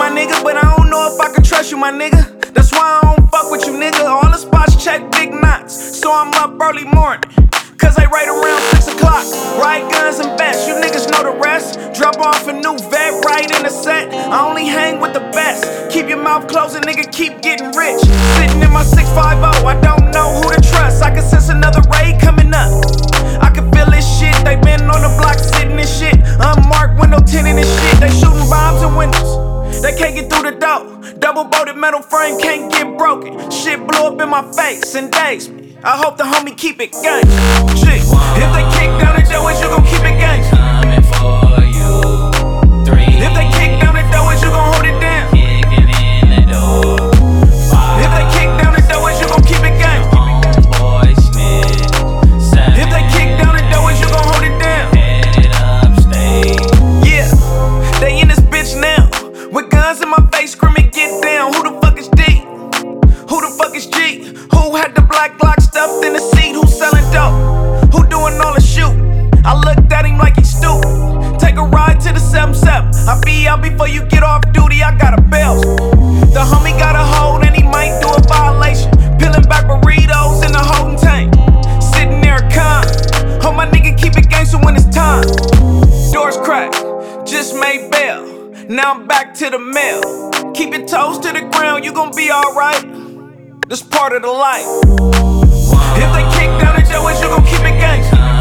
my nigga, but I don't know if I can trust you, my nigga. That's why I don't fuck with you, nigga. All the spots check big knots, so I'm up early morning. Cause I right around 6 o'clock. Ride guns and bets, you niggas know the rest. Drop off a new vet right in the set. I only hang with the best. Keep your mouth closed and nigga keep getting rich. Sitting in my 650, I don't know who to trust. I can Double bolted metal frame can't get broken. Shit blew up in my face and dazed me. I hope the homie keep it gang. If they kick down the door, is you I'll be out before you get off duty. I got a belt. The homie got a hold and he might do a violation. Peeling back burritos in the holding tank. Sitting there calm. Hope my nigga keep it gangster when it's time. Doors cracked, just made bail. Now I'm back to the mail. Keep your toes to the ground, you gon' be alright. This part of the life. If they kick down the is you gon' keep it gangsta?